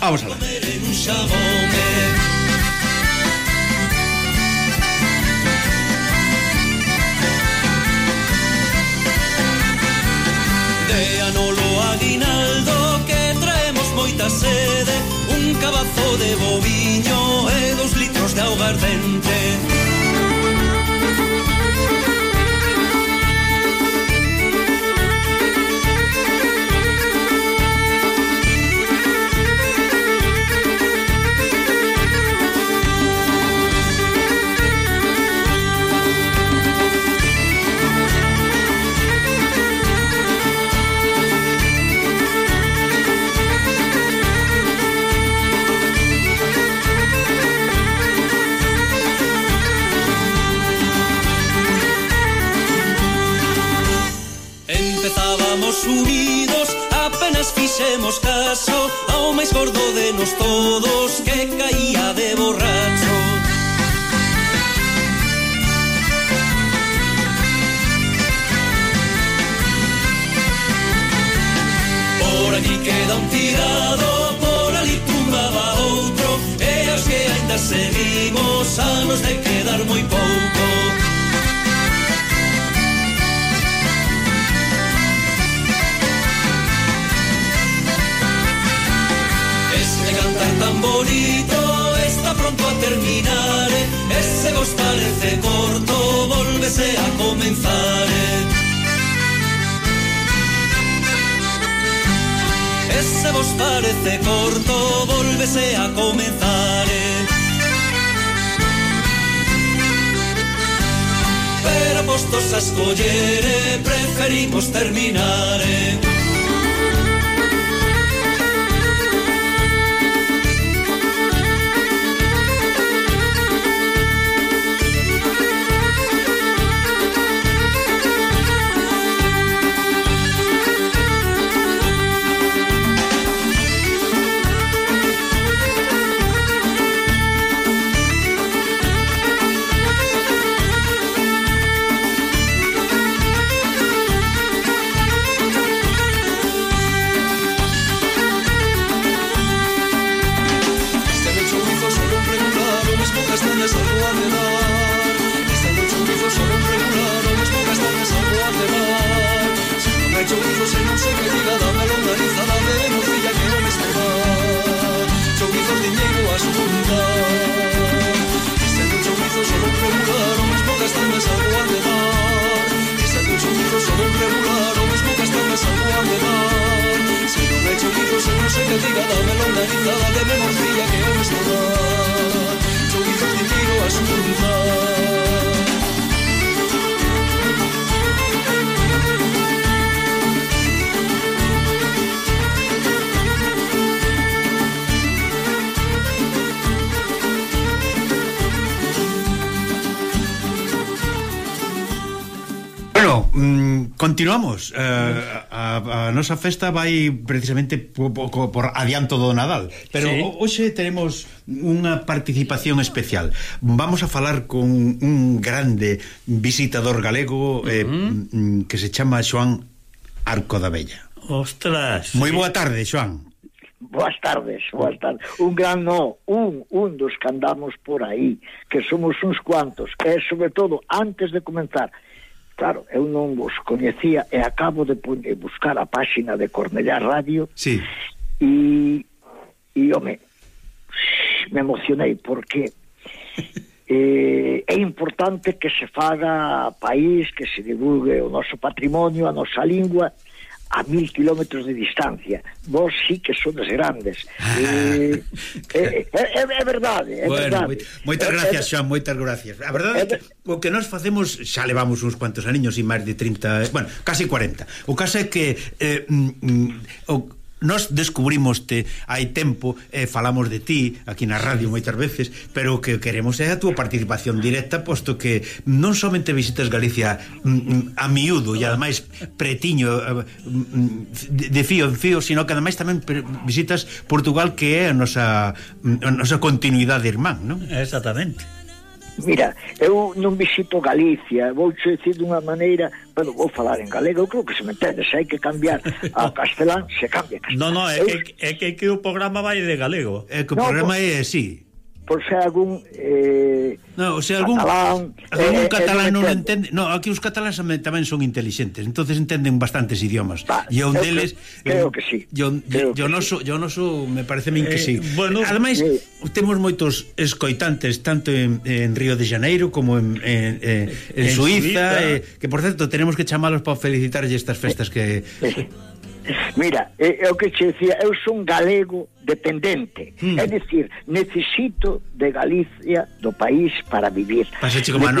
Vamos alá. De anolo aguinaldo que traemos moita sede Un cabazo de boviño e dos litros de augardente nos de quedar moi pouco Este cantar tan bonito está pronto a terminar. Ese vos parece corto, volvese a comenzar. Ese vos parece corto, volvese a comenzar. dispostos a escoller e preferimos terminar Eh. centralizada de memoria que eu estudar Sou hijos de tiro a xuntar Bueno, mm, continuamos. Eh, A, a nosa festa vai precisamente po, po, por adianto do Nadal. Pero sí. hoxe tenemos unha participación especial. Vamos a falar con un grande visitador galego uh -huh. eh, mm, Que se chama Xoán Arco da Bella Ostras. Moi boa tarde, Xoán. Boas tardes, boas tardes. Un gran no, un, un dos que andamos por aí, que somos uns cuantos, e sobre todo, antes de comenzar, Claro, eu non vos coñecía e acabo de buscar a páxina de Cornellá Radio. Sí. E, e home, me emocionei porque eh, é importante que se faga país, que se divulgue o noso patrimonio, a nosa lingua a mil kilómetros de distancia. Vos sí que sodes grandes. Ah. Eh, é, é, é verdade é bueno, verdade. moitas gracias Xoan, moitas gracias. A verdade é que o que nós facemos xa levamos uns cuantos aniños e máis de 30, bueno, casi 40 o caso é que eh, mm, mm, o Nos descubrimoste hai tempo e eh, falamos de ti aquí na radio moitas veces, pero o que queremos é a túa participación directa, posto que non somente visitas Galicia mm, mm a miúdo e ademais pretiño eh, mm, de, de fío en fío, sino que ademais tamén visitas Portugal que é a nosa, mm, a nosa continuidade irmán, non? Exactamente. Mira, eu non visito Galicia, vou che dicir dunha maneira, bueno, vou falar en galego, eu creo que se me entende, se hai que cambiar a castelán, se cambia castelán. no, no, é, eu... é, é, que, é que o programa vai de galego. É que o no, programa pues... é, sí por se algún eh, no, o sea, algún catalán, algún eh, catalán eh, non entende. No, aquí os cataláns tamén son intelixentes, entonces entenden bastantes idiomas. Va, e un deles creo que sí. Yo yo noso, yo noso me parece min que eh, sí. Bueno, ademais eh, temos moitos escoitantes tanto en, en Río de Janeiro como en, en, en, en, en Suiza, Suiza. Eh, que por certo tenemos que chamalos para felicitarlle estas festas que eh, Mira, é, é o que che decía, eu son galego dependente. Mm. É dicir, necesito de Galicia, do país, para vivir.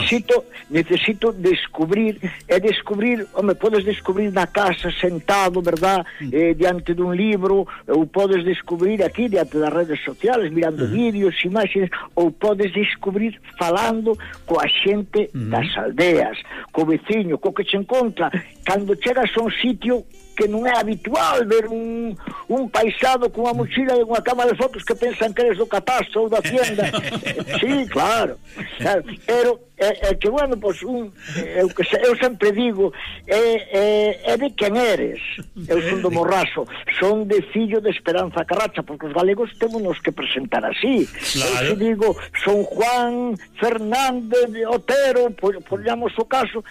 Necesito, necesito descubrir, é descubrir, home, podes descubrir na casa, sentado, verdad, mm. eh, diante dun libro, ou podes descubrir aquí, diante das redes sociales, mirando mm. vídeos, imaxes, ou podes descubrir falando coa xente mm. das aldeas, co veciño, co que che encontra. Cando chegas a un sitio, que non é habitual ver un, un paisado con unha mochila e unha cama de fotos que pensan que eres do catastro ou da tienda sí, claro, claro. pero é, é que bueno, pois un, eu, que se, eu sempre digo é, é, é de quen eres. Eu son do eh, Morraso. Son de fillo de Esperanza Carracha porque os galegos temos nos que presentar así. Claro. eu se digo son Juan Fernández de Otero por, por o caso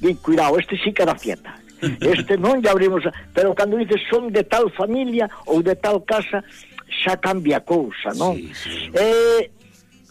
din, cuidado, este sí que era hacienda. Este non lle abrimos, pero cando dices son de tal familia ou de tal casa, xa cambia a cousa, non? Sí, sí. Eh,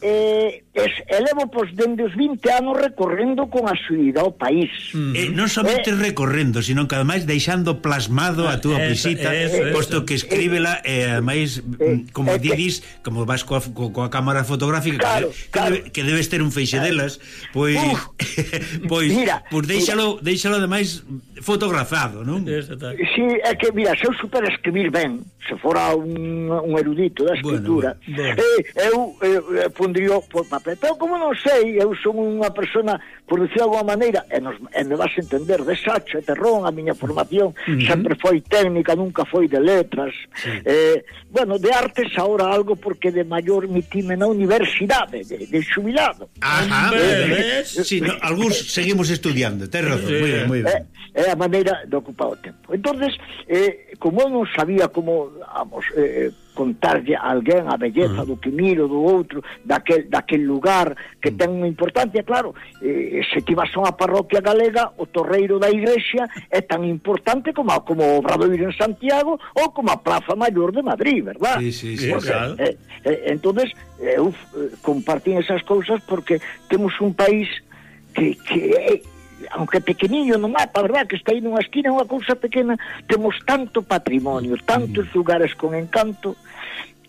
eh, es, elevo pois, dende os 20 anos recorrendo con a suída ao país. Mm. Eh, non somente eh, eh, recorrendo, sino que ademais deixando plasmado a túa eh, visita, eso, eso, posto que escríbela e eh, ademais eh, mm, como eh, didis, como vas coa, coa cámara fotográfica claro, que, claro. Debe, que debes ter un feixe claro. delas, pois Uf, pois, mira, pois deixalo, mira. deixalo ademais fotografado, non? Si, é que mira, se eu super escribir ben, se fora un, un erudito da escritura, bueno, bueno. eh, eu eh, eh pondría por papel sempre. Pero como non sei, eu son unha persona, por decir alguma maneira, e, nos, e me vas entender, de sacho e terrón, a miña formación uh -huh. sempre foi técnica, nunca foi de letras. Sí. Eh, bueno, de artes ahora algo porque de maior mitime na universidade, de, de xubilado. Ajá, eh, eh, sí, no, algúns seguimos estudiando, terrón, razón, sí. moi ben, moi ben. É, eh, eh, a maneira de ocupar o tempo. entonces eh, como eu non sabía como, vamos, eh, contarlle a alguén a belleza do que miro, do outro, daquel, daquel lugar que mm. ten unha importancia, claro, eh, se ti vas a unha parroquia galega, o torreiro da igrexa é tan importante como, como o Obradoiro en Santiago ou como a Plaza Maior de Madrid, verdad? Sí, sí, sí, porque, claro. Eh, eh, entonces, eh, eu eh, compartín esas cousas porque temos un país que, que é aunque pequeniño no mapa, verdad, que está aí nunha esquina, unha cousa pequena, temos tanto patrimonio, mm. tantos lugares con encanto,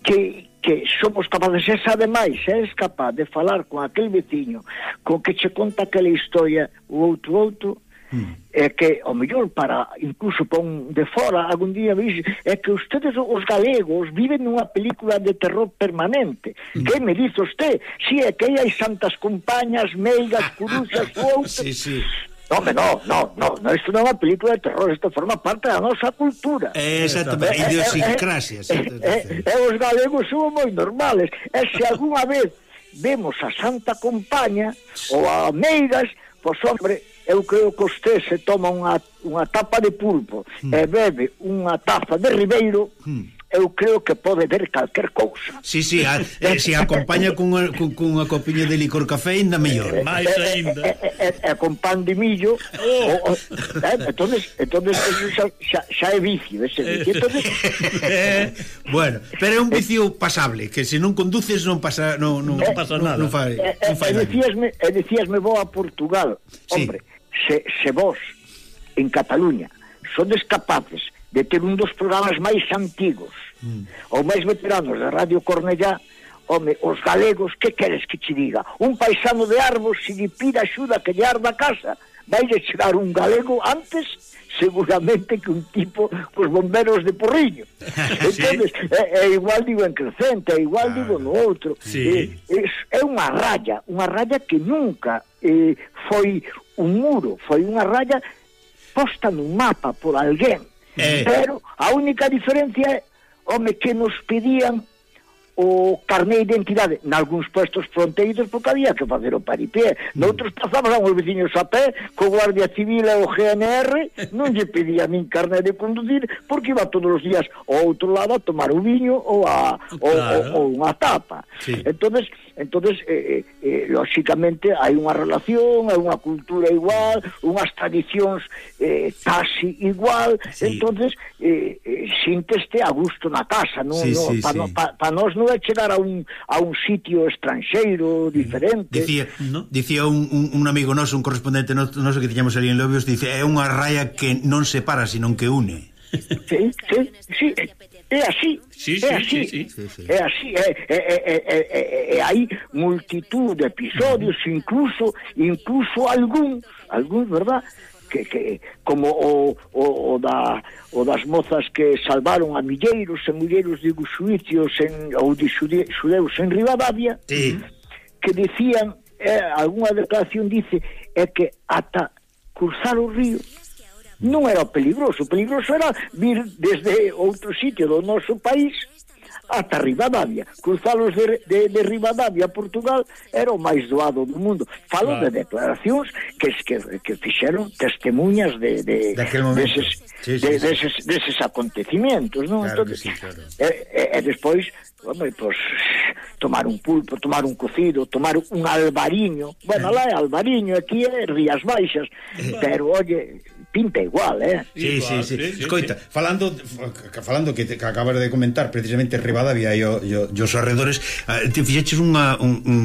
que, que somos capaces, és ademais, eh, és capaz de falar con aquel veciño con que che conta aquela historia o outro outro, mm. é que, o mellor, para incluso pon de fora, algún día vis, é que ustedes, os galegos, viven nunha película de terror permanente. Mm. Que me dice usted? Si, é que aí hai santas compañas, meigas, coruxas, ou outro... sí, sí. No, no, no, no, no, isto non é unha película de terror, isto forma parte da nosa cultura. Eh, exactamente, eh, idiosincrasia. Eh, eh, eh, eh, eh, os galegos son moi normales, e se algunha vez vemos a Santa Compaña ou a Meigas, pois hombre, eu creo que usted se toma unha, unha tapa de pulpo hmm. e bebe unha taza de ribeiro... Hmm eu creo que pode ver calquer cousa. Si, sí, si, sí, a, eh, se acompaña cunha, cun, cunha copiña de licor café, ainda mellor. Eh, máis ainda. E, eh, e, eh, e, con pan de millo, oh. o, o, eh, entonces, entonces xa, xa, xa é vicio, ese vicio. Entonces... Bueno, pero é un vicio pasable, que se non conduces non pasa non, non, non pasa nada. Non, fai, non fai e, dicíasme, e decíasme vou a Portugal. Sí. Hombre, se, se vos en Cataluña sodes capaces de ter un dos programas máis antigos mm. ou máis veteranos da Radio Cornellá home, os galegos, que queres que te diga? Un paisano de Arbos, se lle pida axuda que lle arda a casa, vai chegar un galego antes seguramente que un tipo cos bomberos de Porriño. Entonces, sí. é, é igual digo en Crecente, é igual ah, digo no outro. Sí. Eh, é, é, é unha raya, unha raya que nunca eh, foi un muro, foi unha raya posta nun mapa por alguén. Eh. Pero a única diferencia é, home, que nos pedían o carné de identidade nalgúns puestos fronteiros porque había que facer o paripé. Mm. Noutros pasaban os veciños a pé, co Guardia Civil e o GNR, non lle pedía min carné de conducir porque iba todos os días ao outro lado a tomar o viño ou, a, claro. ou, ou, ou unha tapa. Sí. entonces entonces eh, eh, eh, lóxicamente hai unha relación, hai unha cultura igual, unhas tradicións eh, casi igual, sí. entonces eh, eh, sínteste a gusto na casa, non? Sí, no, sí, para sí. pa, pa nós non é chegar a un, a un sitio estranxeiro eh, diferente. Dicía, ¿no? dicía un, un, un amigo noso, un correspondente noso que tiñamos ali en Lobios, dice, é unha raya que non separa, sino que une. Sí, sí, sí, É así, sí, sí, é así, sí, sí, sí. é así, é, é, é, é, é, é aí multitud de episodios, incluso, incluso algún, algún, verdad, que, que como o, o, o, da, o das mozas que salvaron a milleiros e milleiros de xuicios en, ou de xude, xudeus en Rivadavia sí. que dicían eh, alguna declaración dice é que ata cruzar o río non era peligroso, peligroso era vir desde outro sitio do noso país ata Rivadavia. Cruzalos de, de, de Rivadavia a Portugal era o máis doado do mundo. Falo claro. de declaracións que, que, que fixeron testemunhas de, de, deses, sí, sí, de, sí. Deses, deses acontecimientos. Non? Claro Entonces, sí, claro. e, e, e despois, hombre, pues, tomar un pulpo, tomar un cocido, tomar un albariño. Bueno, lá é albariño, aquí é Rías Baixas. Pero, oye, pinta igual, eh? Sí, sí, sí. sí, sí Escoita, sí. falando falando que, te, que acabas de comentar precisamente Rivadavia e os arredores, ah, te fixeches unha, un, un,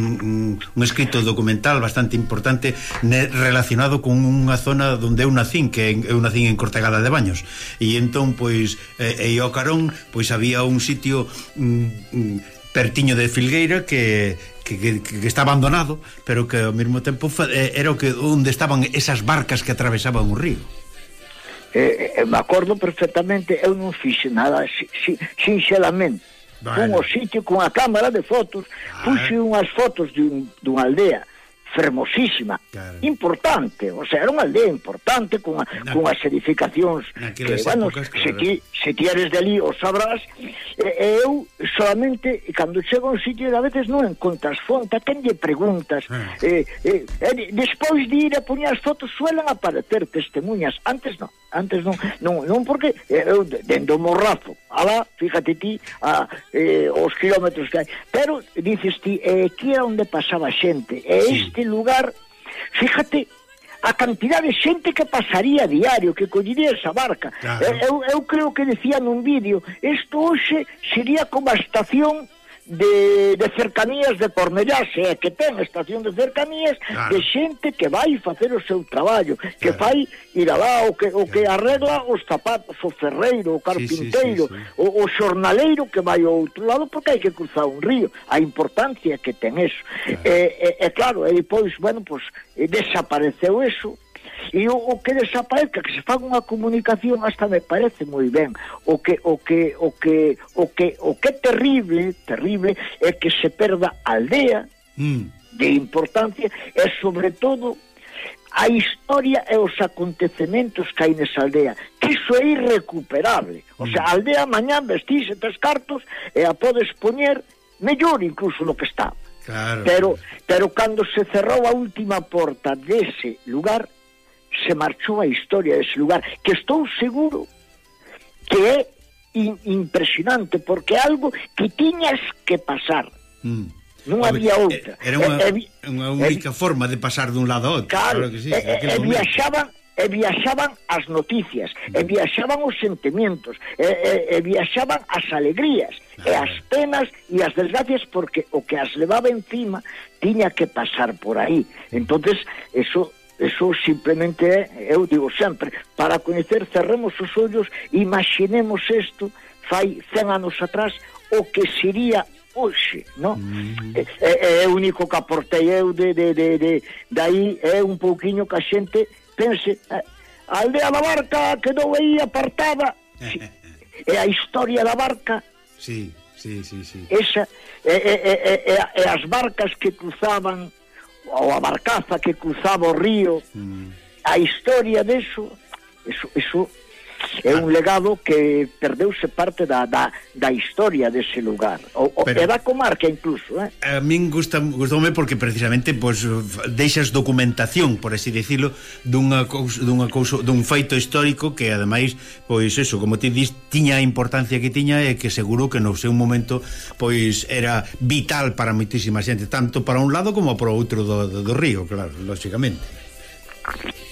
un escrito documental bastante importante ne, relacionado con unha zona onde eu nacín, que eu nacín en Cortegada de Baños. E entón, pois, e, e ao Carón, pois había un sitio... Mm, mm pertiño de Filgueira que, que, que, que está abandonado, pero que ao mesmo tempo era o que onde estaban esas barcas que atravesaban o río eh, eh, me acordo perfectamente, eu non fixe nada, si, si, sinceramente. Vale. Fun ao sitio con a cámara de fotos, vale. puxe unhas fotos dun, dunha aldea fermosísima, claro. importante, o sea, era unha aldea importante con na, as edificacións que, bueno, épocas, claro. se, ti, se ti eres de ali, o sabrás e, eu solamente cando chego a un sitio a veces non encontras fonte, quen lle preguntas ah. eh, eh, eh, despois de ir a poñer as fotos suelen aparecer testemunhas, antes non antes non, non, non porque eh, eu dendo morrazo, alá, fíjate ti a, eh, os kilómetros que hai pero dices ti, eh, que era onde pasaba xente e este aquel lugar, fíjate a cantidad de xente que pasaría diario, que colliría esa barca. Claro. Eh, eu, eu creo que decía nun vídeo, isto hoxe sería como a estación de, de cercanías de Cornellá, é que ten estación de cercanías claro. de xente que vai facer o seu traballo, que claro. fai ir alá, o que, o que arregla os zapatos, o ferreiro, o carpinteiro, sí, sí, sí, sí. O, o xornaleiro que vai ao outro lado, porque hai que cruzar un río, a importancia que ten eso. Claro. E, e, e claro, e pois, bueno, pois, desapareceu eso, e o, o que desaparezca que se faga unha comunicación hasta me parece moi ben o que o que o que o que o que terrible terrible é que se perda a aldea mm. de importancia e sobre todo a historia e os acontecementos que hai nesa aldea, que iso é irrecuperable. O sea, a aldea mañán vestís tres cartos e a podes poñer mellor incluso no que está. Claro. Pero pero cando se cerrou a última porta dese lugar, se marchou a historia dese lugar, que estou seguro que é in, impresionante, porque é algo que tiñas que pasar. Mm. Non ver, había outra. Eh, era unha, e, e, unha única e, forma de pasar dun lado a outro. Claro, claro que sí, e, e viaxaban e viaxaban as noticias, e mm. viaxaban os sentimientos, e, e, e viaxaban as alegrías, e as penas e as desgracias, porque o que as levaba encima tiña que pasar por aí. Mm. entonces eso Eso simplemente é, eu digo sempre, para coñecer cerremos os ollos, imaginemos isto fai 100 anos atrás o que sería hoxe, non? Mm. É, é, é único que aportei eu de, de, de, de daí é un pouquiño que a xente pense eh, a aldea da barca quedou aí apartada é a historia da barca sí, sí, sí, sí. esa é, é, é, é, é as barcas que cruzaban ou a barcaza que cruzaba o río, mm. a historia deso, eso, eso É un legado que perdeuse parte da, da, da historia dese lugar, o, Pero, e da comarca incluso, eh? A min gusta, gustoume porque precisamente pois pues, deixas documentación, por así dicilo, dunha cousa, dunha cousa, dun feito histórico que ademais, pois eso, como ti dis, tiña a importancia que tiña e que seguro que no seu momento pois era vital para moitísima xente, tanto para un lado como para o outro do, do, do río, claro, lógicamente.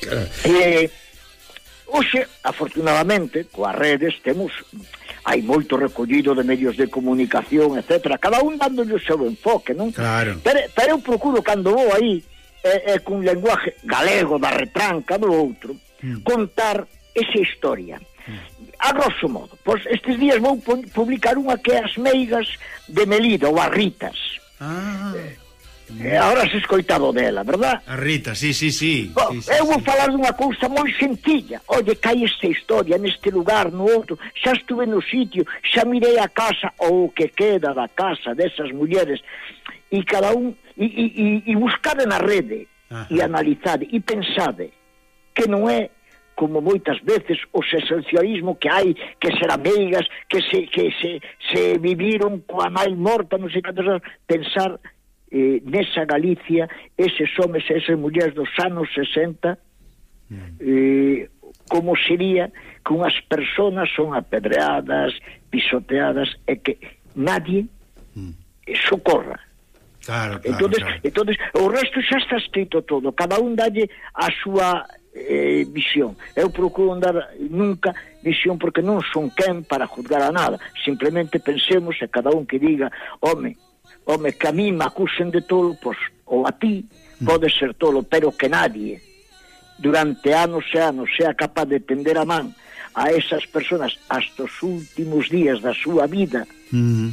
Claro. Eh, Oxe, afortunadamente, coas redes temos hai moito recollido de medios de comunicación, etc. Cada un dándolle o seu enfoque, non? Claro. Pero, pero eu procuro, cando vou aí, é, é cun lenguaje galego da retranca do outro, mm. contar esa historia. Mm. A grosso modo, pois estes días vou publicar unha que é as meigas de Melida, ou as ritas. Ah. Eh, Eh, ahora se escoitado dela, verdad? A Rita, sí, sí, sí. Bom, sí, sí eu vou sí. falar dunha cousa moi sencilla. Oye, cai esta historia neste lugar, no outro. Xa estuve no sitio, xa mirei a casa ou o que queda da casa desas mulleres e cada un e, e, e, e buscade na rede Ajá. e analizade e pensade que non é como moitas veces o esencialismo que hai, que ser amigas, que se, que se, se viviron coa nai morta, non sei cantos pensar eh, nesa Galicia eses homes e esas mulleres dos anos 60 eh, como sería que unhas personas son apedreadas, pisoteadas e que nadie eh, socorra. Claro, claro, entonces, claro. entonces o resto xa está escrito todo, cada un dalle a súa eh, visión. Eu procuro dar nunca visión porque non son quen para juzgar a nada, simplemente pensemos e cada un que diga, home, home, que a mí me acusen de tolo, pois, ou a ti, pode ser tolo, pero que nadie durante anos e anos sea capaz de tender a man a esas personas hasta os últimos días da súa vida mm.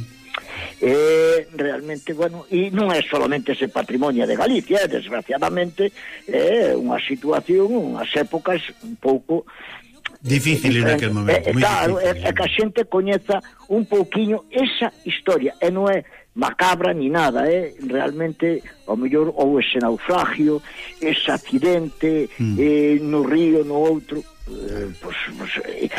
eh, realmente, bueno, e non é solamente ese patrimonio de Galicia, eh, desgraciadamente é eh, unha situación, unhas épocas un pouco eh, difícil en aquel momento, eh, claro, difícil. é, é que a xente coñeza un pouquiño esa historia, e non é macabra ni nada, é realmente ao mellor ou ese naufragio, ese accidente mm. eh, no río, no outro, eh, pues, pues, eh,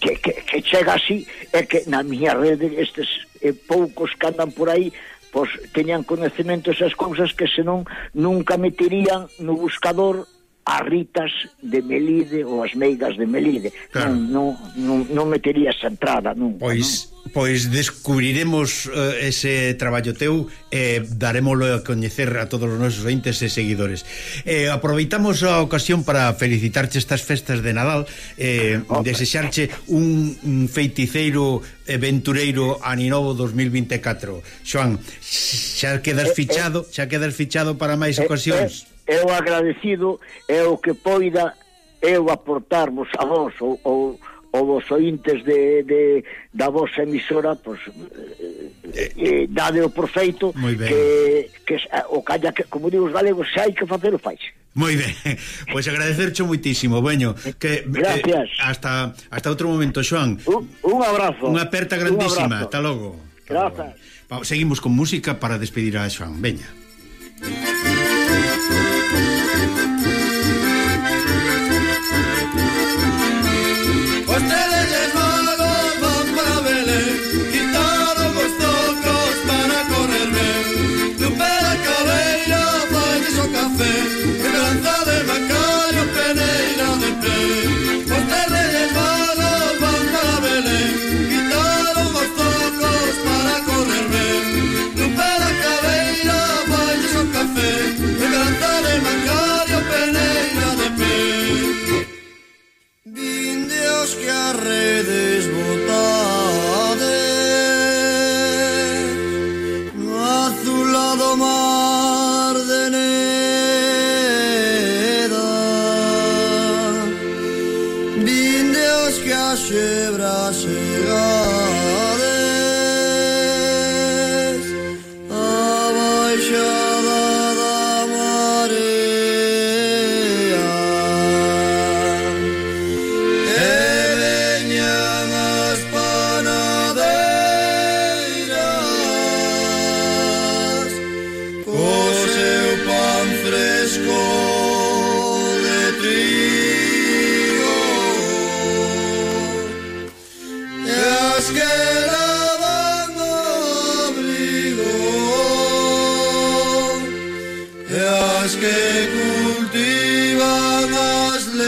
que, que, que chega así é que na miña rede estes eh, poucos que andan por aí pois teñan conhecimento esas cousas que senón nunca meterían no buscador as ritas de Melide ou as meigas de Melide. Claro. Non, non, non metería esa entrada nunca. Pois non pois descubriremos eh, ese traballo teu e eh, darémolo a coñecer a todos os nosos ointes e seguidores. Eh, aproveitamos a ocasión para felicitarche estas festas de Nadal, eh, oh, desexarche un, un feiticeiro aventureiro aninovo 2024. Xoan, xa quedas eh, eh. fichado, xa quedas fichado para máis eh, ocasións. Eu agradecido, eu que poida eu aportarvos a vos ou, ou ou vos ointes de, de, da vosa emisora pois, eh, eh, dade o por feito que, que o calla que, como digo os galegos, se hai que facer o faixe. Moi ben, pois agradecercho moitísimo, veño que, eh, Gracias. eh, Hasta hasta outro momento, Xoan Un, un abrazo. Unha aperta grandísima, un hasta logo. Hasta logo. Seguimos con música para despedir a Xoan, veña. Música